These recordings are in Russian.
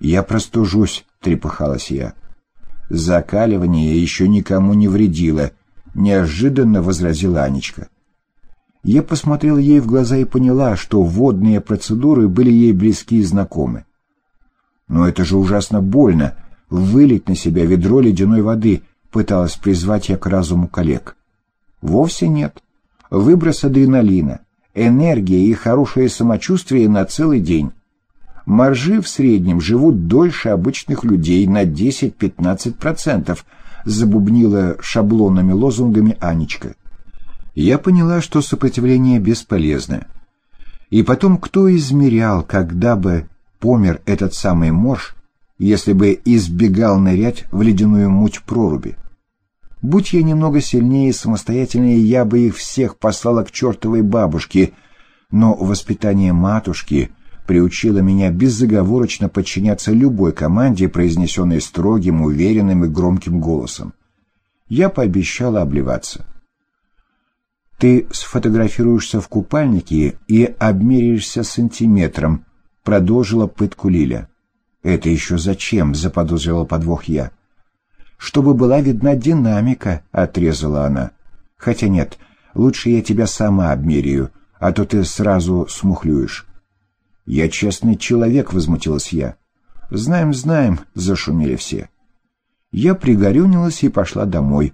«Я простужусь», — трепыхалась я. «Закаливание еще никому не вредило», — неожиданно возразила Анечка. Я посмотрела ей в глаза и поняла, что водные процедуры были ей близки и знакомы. «Но это же ужасно больно — вылить на себя ведро ледяной воды», — пыталась призвать я к разуму коллег. «Вовсе нет. Выброс адреналина, энергия и хорошее самочувствие на целый день. Моржи в среднем живут дольше обычных людей на 10-15%, забубнила шаблонными лозунгами Анечка. Я поняла, что сопротивление бесполезно. И потом, кто измерял, когда бы помер этот самый морж, если бы избегал нырять в ледяную муть проруби? Будь я немного сильнее и самостоятельнее, я бы их всех послала к чертовой бабушке, но воспитание матушки приучила меня безоговорочно подчиняться любой команде, произнесенной строгим, уверенным и громким голосом. Я пообещала обливаться. «Ты сфотографируешься в купальнике и обмеряешься сантиметром», — продолжила пытку Лиля. «Это еще зачем?» — заподозрила подвох я. «Чтобы была видна динамика», — отрезала она. «Хотя нет, лучше я тебя сама обмеряю, а то ты сразу смухлюешь». «Я честный человек», — возмутилась я. «Знаем, знаем», — зашумели все. Я пригорюнилась и пошла домой.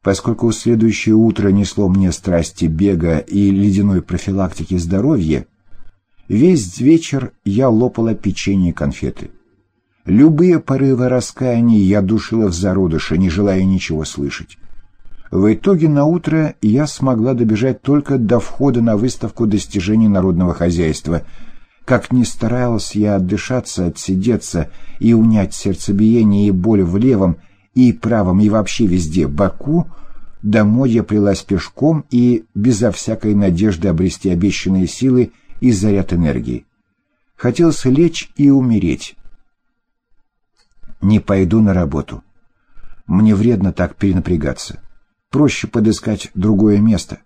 Поскольку следующее утро несло мне страсти бега и ледяной профилактики здоровья, весь вечер я лопала печенье и конфеты. Любые порывы раскаяния я душила в зародыше, не желая ничего слышать. В итоге на утро я смогла добежать только до входа на выставку достижений народного хозяйства — как ни старался я отдышаться, отсидеться и унять сердцебиение и боль в левом и правом и вообще везде боку, домой я плелась пешком и безо всякой надежды обрести обещанные силы и заряд энергии. Хотелось лечь и умереть. Не пойду на работу. Мне вредно так перенапрягаться. Проще подыскать другое место.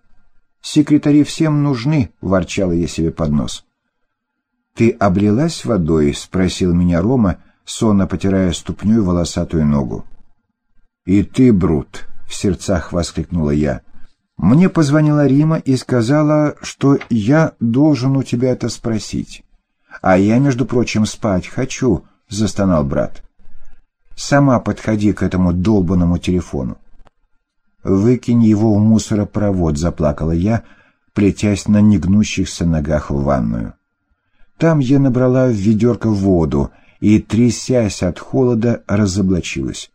Секретари всем нужны, ворчала я себе под нос. «Ты облилась водой?» — спросил меня Рома, сонно потирая ступню волосатую ногу. «И ты, Брут!» — в сердцах воскликнула я. «Мне позвонила Рима и сказала, что я должен у тебя это спросить. А я, между прочим, спать хочу», — застонал брат. «Сама подходи к этому долбанному телефону». «Выкинь его в мусоропровод», — заплакала я, плетясь на негнущихся ногах в ванную. Там я набрала в ведерко воду и, трясясь от холода, разоблачилась.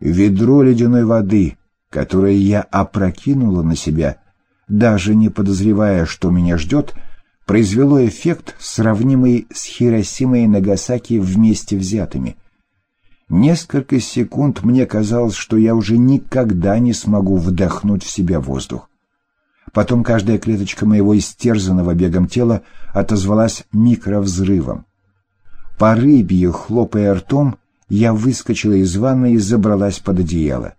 Ведро ледяной воды, которое я опрокинула на себя, даже не подозревая, что меня ждет, произвело эффект, сравнимый с Хиросимой и Нагасаки вместе взятыми. Несколько секунд мне казалось, что я уже никогда не смогу вдохнуть в себя воздух. Потом каждая клеточка моего истерзанного бегом тела отозвалась микровзрывом. По рыбье, хлопая ртом, я выскочила из ванны и забралась под одеяло.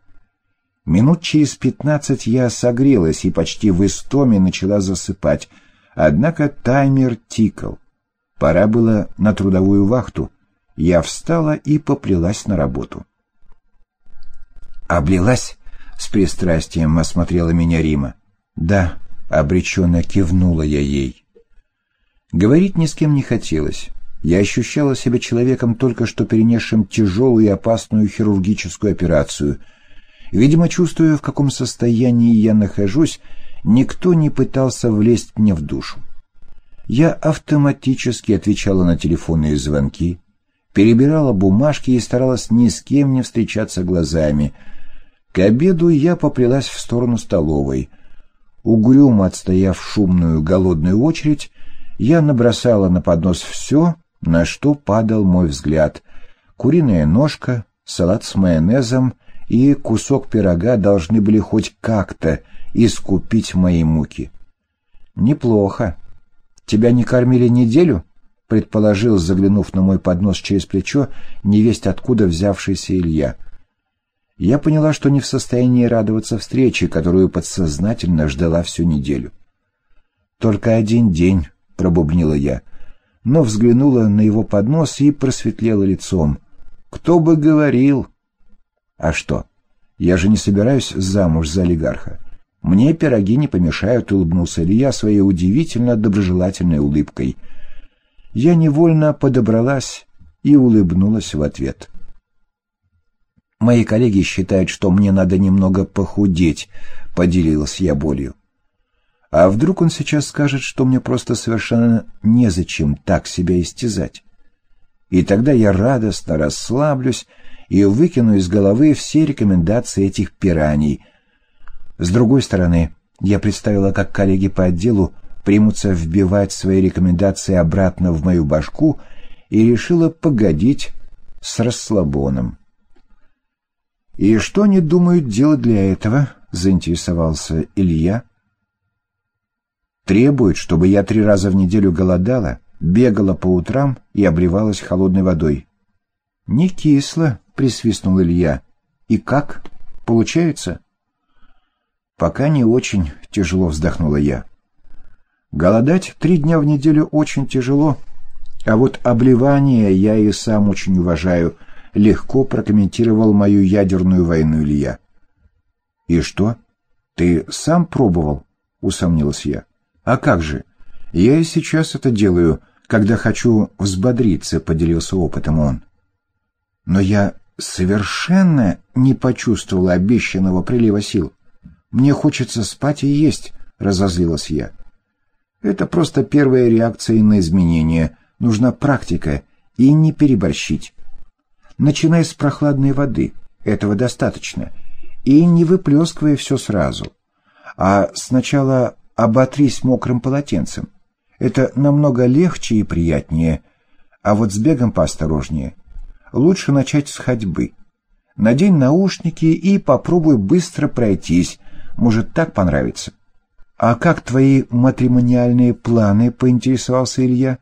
Минут через пятнадцать я согрелась и почти в истоме начала засыпать, однако таймер тикал. Пора было на трудовую вахту. Я встала и поплелась на работу. «Облилась?» — с пристрастием осмотрела меня Рима. «Да», — обреченно кивнула я ей. Говорить ни с кем не хотелось. Я ощущала себя человеком, только что перенесшим тяжелую и опасную хирургическую операцию. Видимо, чувствуя, в каком состоянии я нахожусь, никто не пытался влезть мне в душу. Я автоматически отвечала на телефонные звонки, перебирала бумажки и старалась ни с кем не встречаться глазами. К обеду я поплелась в сторону столовой — Угрюмо отстояв шумную голодную очередь, я набросала на поднос все, на что падал мой взгляд. Куриная ножка, салат с майонезом и кусок пирога должны были хоть как-то искупить мои муки. «Неплохо. Тебя не кормили неделю?» — предположил, заглянув на мой поднос через плечо, невесть откуда взявшийся Илья я поняла, что не в состоянии радоваться встрече, которую подсознательно ждала всю неделю. «Только один день», — пробубнила я. но взглянула на его поднос и просветлела лицом. «Кто бы говорил!» «А что? Я же не собираюсь замуж за олигарха. Мне пироги не помешают», — улыбнулся Илья своей удивительно доброжелательной улыбкой. Я невольно подобралась и улыбнулась в ответ. «Мои коллеги считают, что мне надо немного похудеть», — поделилась я болью. «А вдруг он сейчас скажет, что мне просто совершенно незачем так себя истязать? И тогда я радостно расслаблюсь и выкину из головы все рекомендации этих пираний. С другой стороны, я представила, как коллеги по отделу примутся вбивать свои рекомендации обратно в мою башку и решила погодить с расслабоном. «И что они думают делать для этого?» — заинтересовался Илья. «Требуют, чтобы я три раза в неделю голодала, бегала по утрам и обливалась холодной водой». «Не кисло», — присвистнул Илья. «И как? Получается?» «Пока не очень», — тяжело вздохнула я. «Голодать три дня в неделю очень тяжело, а вот обливание я и сам очень уважаю», легко прокомментировал мою ядерную войну Илья. «И что? Ты сам пробовал?» — усомнилась я. «А как же? Я и сейчас это делаю, когда хочу взбодриться», — поделился опытом он. «Но я совершенно не почувствовала обещанного прилива сил. Мне хочется спать и есть», — разозлилась я. «Это просто первая реакция на изменения. Нужна практика и не переборщить. Начиная с прохладной воды, этого достаточно, и не выплескивая все сразу. А сначала оботрись мокрым полотенцем. Это намного легче и приятнее, а вот с бегом поосторожнее. Лучше начать с ходьбы. Надень наушники и попробуй быстро пройтись, может, так понравится. «А как твои матримониальные планы?» — поинтересовался Илья.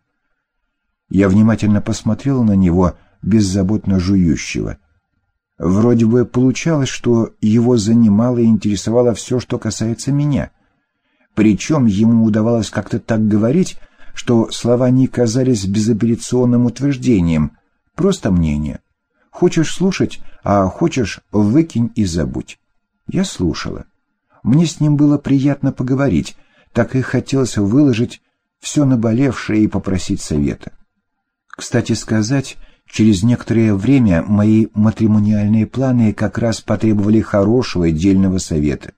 Я внимательно посмотрел на него беззаботно жующего. Вроде бы получалось, что его занимало и интересовало все, что касается меня. Причем ему удавалось как-то так говорить, что слова не казались безапелляционным утверждением, просто мнение. Хочешь слушать, а хочешь выкинь и забудь. Я слушала. Мне с ним было приятно поговорить, так и хотелось выложить все наболевшее и попросить совета. Кстати сказать, Через некоторое время мои матримониальные планы как раз потребовали хорошего и дельного совета.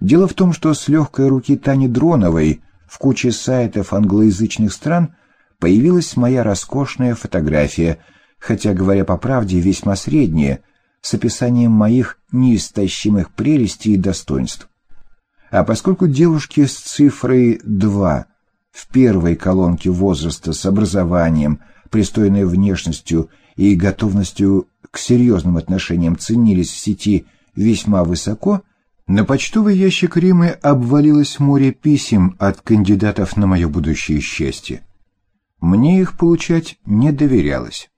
Дело в том, что с легкой руки Тани Дроновой в куче сайтов англоязычных стран появилась моя роскошная фотография, хотя, говоря по правде, весьма средняя, с описанием моих неистощимых прелестей и достоинств. А поскольку девушки с цифрой 2 в первой колонке возраста с образованием – пристойной внешностью и готовностью к серьезным отношениям ценились в сети весьма высоко, на почтовый ящик Римы обвалилось море писем от кандидатов на мое будущее счастье. Мне их получать не доверялось.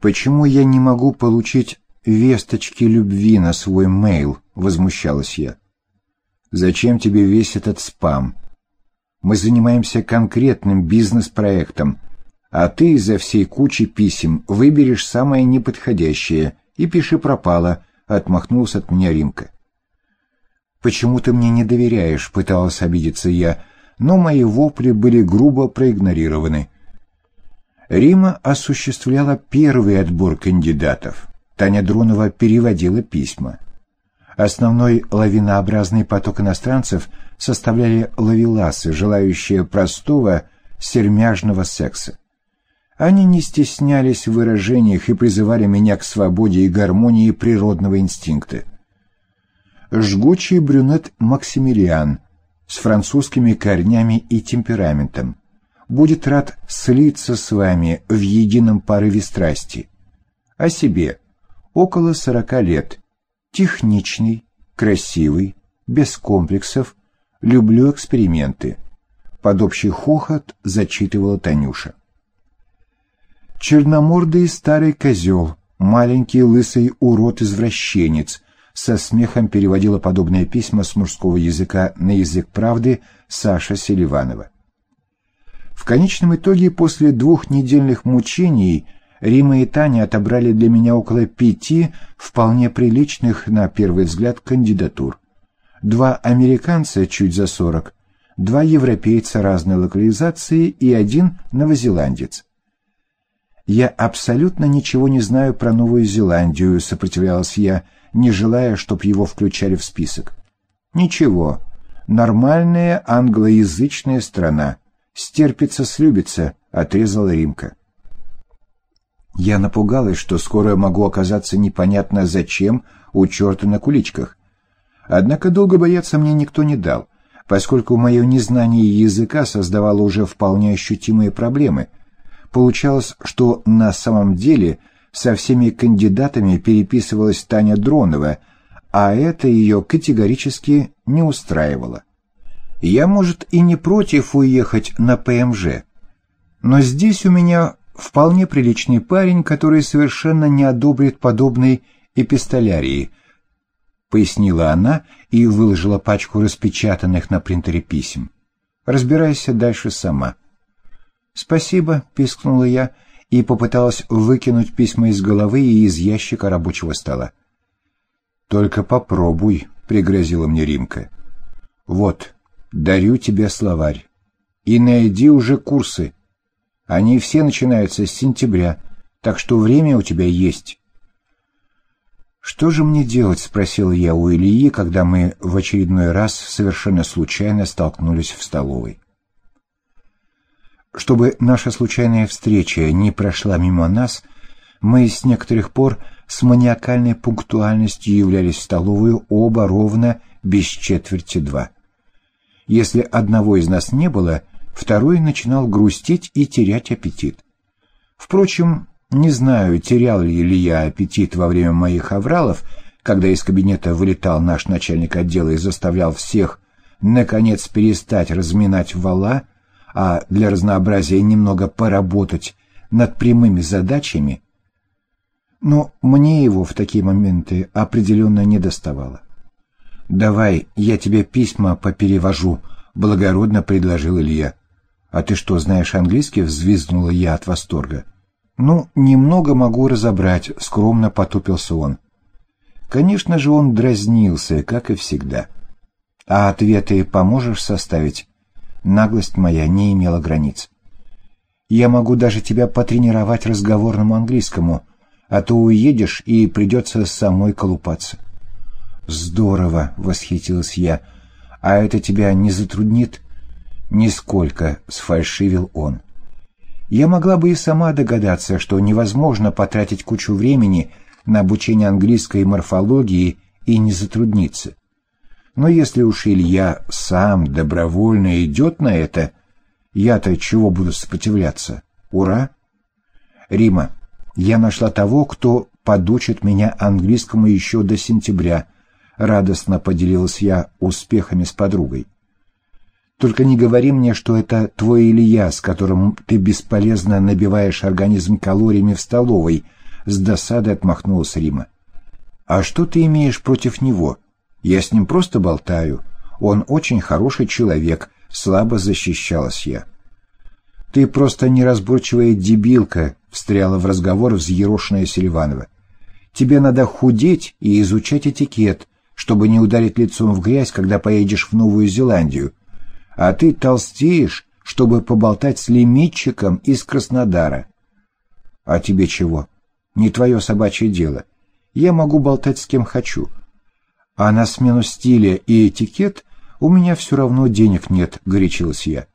«Почему я не могу получить весточки любви на свой мейл?» — возмущалась я. «Зачем тебе весь этот спам? Мы занимаемся конкретным бизнес-проектом, а ты из-за всей кучи писем выберешь самое неподходящее и пиши пропало, отмахнулся от меня Римка. «Почему ты мне не доверяешь?» — пыталась обидеться я, но мои вопли были грубо проигнорированы. Рима осуществляла первый отбор кандидатов. Таня Дронова переводила письма. Основной лавинообразный поток иностранцев составляли лавеласы, желающие простого сермяжного секса. Они не стеснялись в выражениях и призывали меня к свободе и гармонии природного инстинкта. Жгучий брюнет Максимилиан с французскими корнями и темпераментом будет рад слиться с вами в едином порыве страсти. О себе. Около сорока лет. Техничный, красивый, без комплексов, люблю эксперименты. Под общий хохот зачитывала Танюша. Черномордый старый козел, маленький лысый урод-извращенец, со смехом переводила подобные письма с мужского языка на язык правды Саша Селиванова. В конечном итоге, после двухнедельных мучений, Рима и Таня отобрали для меня около пяти вполне приличных, на первый взгляд, кандидатур. Два американца чуть за сорок, два европейца разной локализации и один новозеландец. «Я абсолютно ничего не знаю про Новую Зеландию», — сопротивлялась я, не желая, чтоб его включали в список. «Ничего. Нормальная англоязычная страна. Стерпится-слюбится», — отрезала Римка. Я напугалась, что скоро могу оказаться непонятно зачем у черта на куличках. Однако долго бояться мне никто не дал, поскольку мое незнание языка создавало уже вполне ощутимые проблемы. Получалось, что на самом деле со всеми кандидатами переписывалась Таня Дронова, а это ее категорически не устраивало. Я, может, и не против уехать на ПМЖ, но здесь у меня вполне приличный парень, который совершенно не одобрит подобной эпистолярии, пояснила она и выложила пачку распечатанных на принтере писем. Разбирайся дальше сама. Спасибо, пискнула я и попыталась выкинуть письма из головы и из ящика рабочего стола. Только попробуй, пригрозила мне Римка. Вот, дарю тебе словарь. И найди уже курсы. Они все начинаются с сентября, так что время у тебя есть. «Что же мне делать?» — спросил я у Ильи, когда мы в очередной раз совершенно случайно столкнулись в столовой. Чтобы наша случайная встреча не прошла мимо нас, мы с некоторых пор с маниакальной пунктуальностью являлись в столовую оба ровно без четверти два. Если одного из нас не было, второй начинал грустить и терять аппетит. Впрочем, не знаю, терял ли я аппетит во время моих авралов, когда из кабинета вылетал наш начальник отдела и заставлял всех, наконец, перестать разминать вала, а для разнообразия немного поработать над прямыми задачами, но мне его в такие моменты определенно не доставало. «Давай, я тебе письма поперевожу», — благородно предложил Илья. «А ты что, знаешь английский?» — взвизгнула я от восторга. «Ну, немного могу разобрать», — скромно потупился он. Конечно же, он дразнился, как и всегда. «А ответы поможешь составить?» Наглость моя не имела границ. «Я могу даже тебя потренировать разговорному английскому, а то уедешь и придется самой колупаться». «Здорово!» — восхитилась я. «А это тебя не затруднит?» «Нисколько», — сфальшивил он. Я могла бы и сама догадаться, что невозможно потратить кучу времени на обучение английской морфологии и не затрудниться. Но если уж Илья сам добровольно идет на это, я-то чего буду сопротивляться? Ура! Рима, я нашла того, кто подучит меня английскому еще до сентября. Радостно поделилась я успехами с подругой. Только не говори мне, что это твой Илья, с которым ты бесполезно набиваешь организм калориями в столовой, с досадой отмахнулась Рима. А что ты имеешь против него? Я с ним просто болтаю. Он очень хороший человек, слабо защищалась я. Ты просто неразборчивая дебилка, встряла в разговор взъерошенная Селиванова. Тебе надо худеть и изучать этикет, чтобы не ударить лицом в грязь, когда поедешь в Новую Зеландию а ты толстеешь, чтобы поболтать с лимитчиком из Краснодара. А тебе чего? Не твое собачье дело. Я могу болтать с кем хочу. А на смену стиля и этикет у меня все равно денег нет, горячилась я.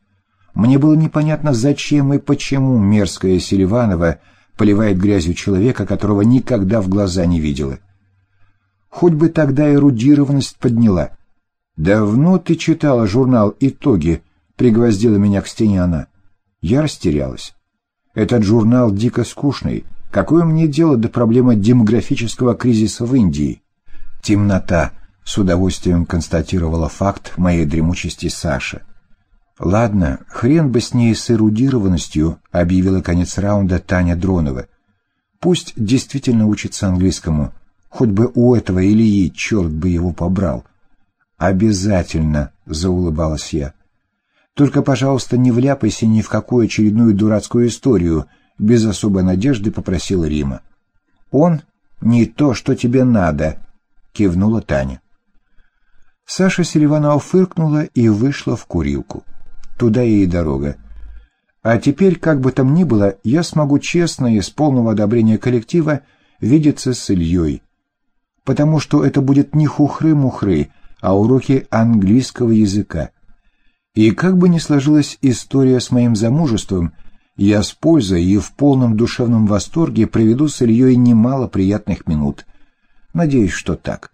Мне было непонятно, зачем и почему мерзкая Селиванова поливает грязью человека, которого никогда в глаза не видела. Хоть бы тогда эрудированность подняла — «Давно ты читала журнал «Итоги», — пригвоздила меня к стене она. Я растерялась. Этот журнал дико скучный. Какое мне дело до проблемы демографического кризиса в Индии? Темнота, с удовольствием констатировала факт моей дремучести Саша. «Ладно, хрен бы с ней с эрудированностью», — объявила конец раунда Таня Дронова. «Пусть действительно учится английскому. Хоть бы у этого Ильи черт бы его побрал». «Обязательно», — заулыбалась я. Только, пожалуйста, не вляпайся ни в какую очередную дурацкую историю, без особой надежды попросил Рима. Он не то, что тебе надо, кивнула Таня. Саша Селиванова фыркнула и вышла в курилку. Туда ей дорога. А теперь, как бы там ни было, я смогу честно и с полного одобрения коллектива видеться с Ильей. Потому что это будет не хухры-мухры, а уроки английского языка. И как бы ни сложилась история с моим замужеством, я с пользой и в полном душевном восторге проведу с Ильей немало приятных минут. Надеюсь, что так.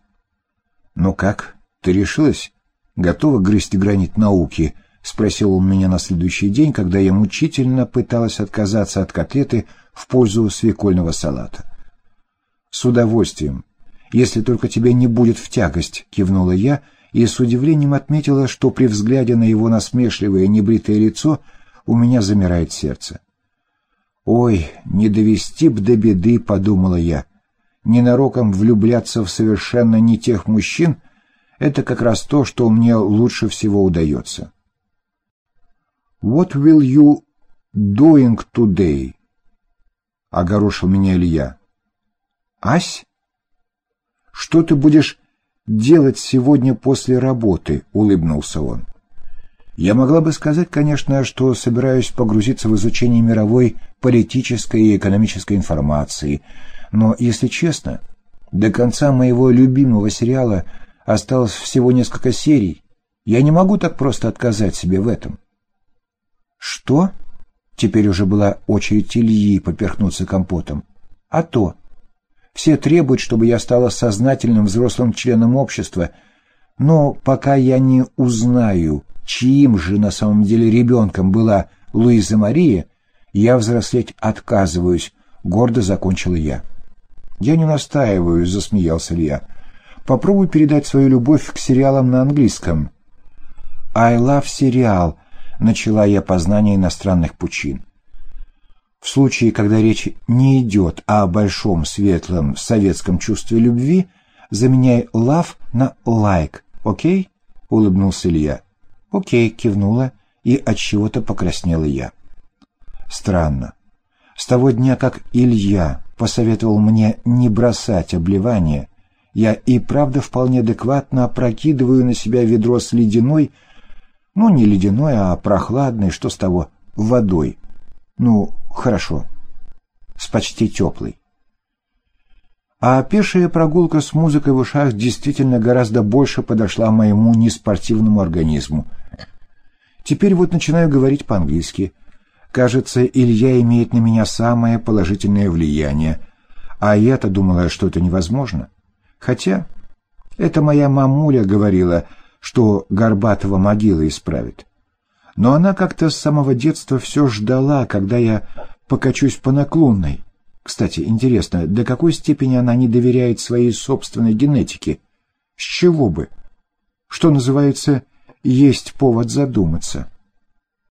«Ну как, ты решилась? Готова грызть гранит науки?» — спросил он меня на следующий день, когда я мучительно пыталась отказаться от котлеты в пользу свекольного салата. «С удовольствием, если только тебе не будет в тягость», — кивнула я и с удивлением отметила, что при взгляде на его насмешливое небритое лицо у меня замирает сердце. «Ой, не довести б до беды», — подумала я. «Ненароком влюбляться в совершенно не тех мужчин — это как раз то, что мне лучше всего удается». «What will you doing today?» — огорошил меня Илья. «Ась? Что ты будешь делать сегодня после работы?» — улыбнулся он. Я могла бы сказать, конечно, что собираюсь погрузиться в изучение мировой политической и экономической информации, но, если честно, до конца моего любимого сериала осталось всего несколько серий. Я не могу так просто отказать себе в этом. «Что?» Теперь уже была очередь Ильи поперхнуться компотом. «А то. Все требуют, чтобы я стала сознательным взрослым членом общества, но пока я не узнаю, чьим же на самом деле ребенком была Луиза Мария, я взрослеть отказываюсь», — гордо закончила я. «Я не настаиваю», — засмеялся Илья. «Попробуй передать свою любовь к сериалам на английском». «I love сериал», начала я познание иностранных пучин. В случае, когда речь не идет о большом светлом советском чувстве любви, заменяй love на like, окей? улыбнулся Илья. Окей, кивнула, и от чего-то покраснела я. Странно. С того дня, как Илья посоветовал мне не бросать обливание, я и правда вполне адекватно опрокидываю на себя ведро с ледяной, ну, не ледяной, а прохладной, что с того, водой. Ну, хорошо, с почти теплой. А пешая прогулка с музыкой в ушах действительно гораздо больше подошла моему неспортивному организму. Теперь вот начинаю говорить по-английски. Кажется, Илья имеет на меня самое положительное влияние, а я-то думала, что это невозможно. Хотя это моя мамуля говорила — что Горбатова могила исправит. Но она как-то с самого детства все ждала, когда я покачусь по наклонной. Кстати, интересно, до какой степени она не доверяет своей собственной генетике? С чего бы? Что называется, есть повод задуматься.